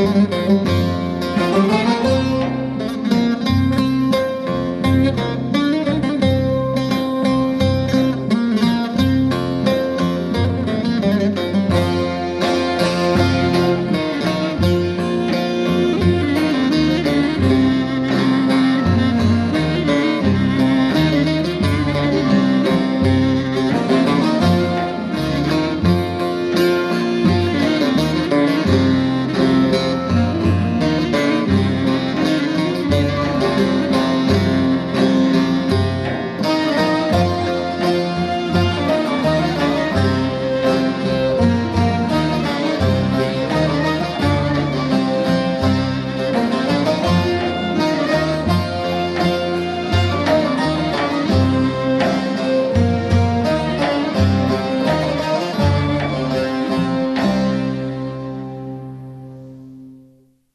Música